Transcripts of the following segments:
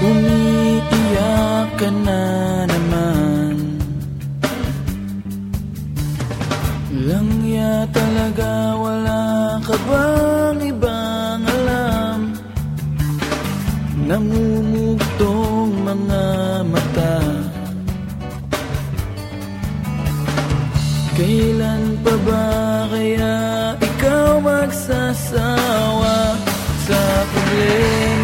Umiiyak ka na naman. Langya talaga wala ka bang ibang alam? Namumugtong mga mata. Kailan pa ba kaya ikaw magsasawa Sa problema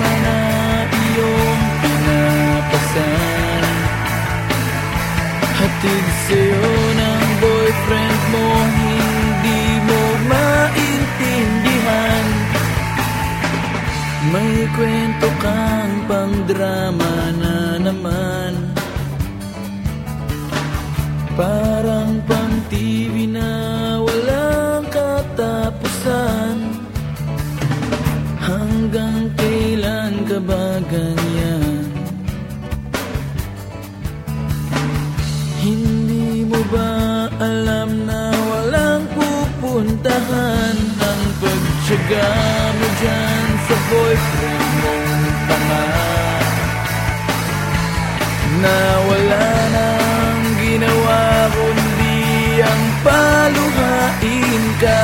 sa'yo ng boyfriend mo Hindi mo maintindihan. May kwento kang pang drama na naman. Parang pang ba alam na walang pupuntahan Ang pagtsaga mo dyan sa boyfriend mong tanga Na wala nang ginawa kundi ang paluhain ka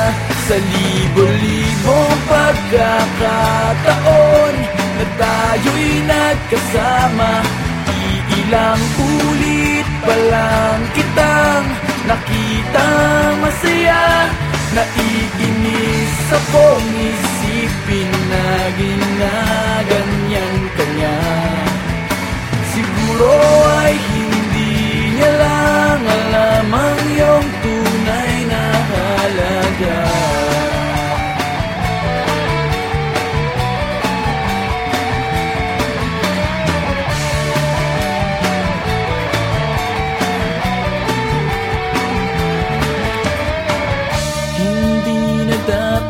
Sa libo-libong pagkakataon Na tayo'y nagkasama. Iilang ulit pa kitang Nakitang masaya Naiinis akong isipin na ginaganyan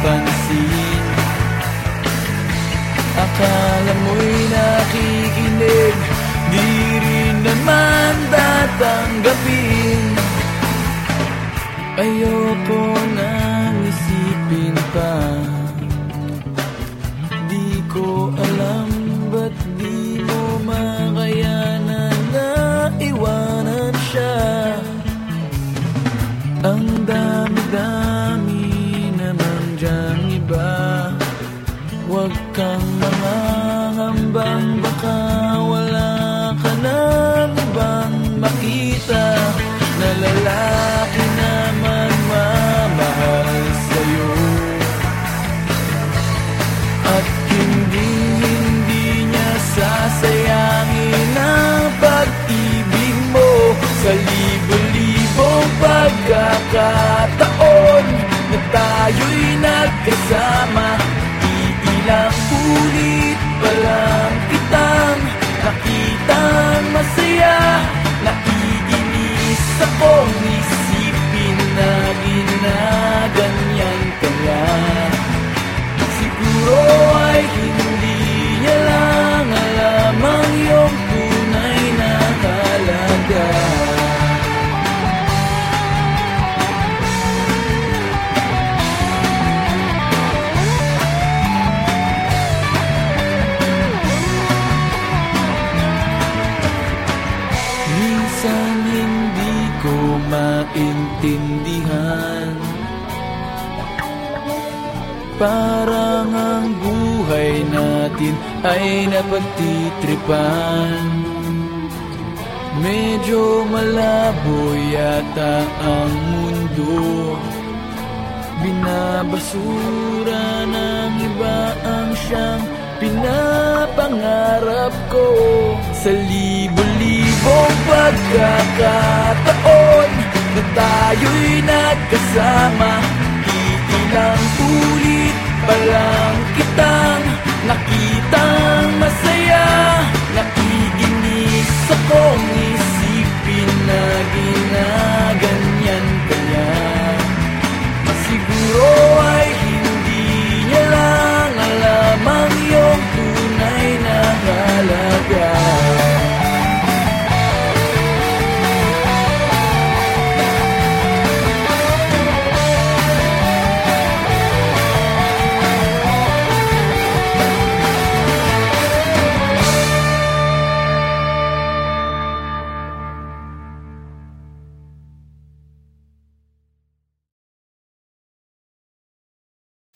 pinapansin Akala mo'y nakikinig Di rin naman tatanggapin. Ayoko nang isipin pa pagkakataon Parang ang buhay natin ay napagtitripan. Medyo malabo yata ang mundo. Binabasura ng iba ang siyang pinapangarap ko. Sa libo-libong pagkakataon Na tayo'y nagkasama Iilang ulit kitang nakita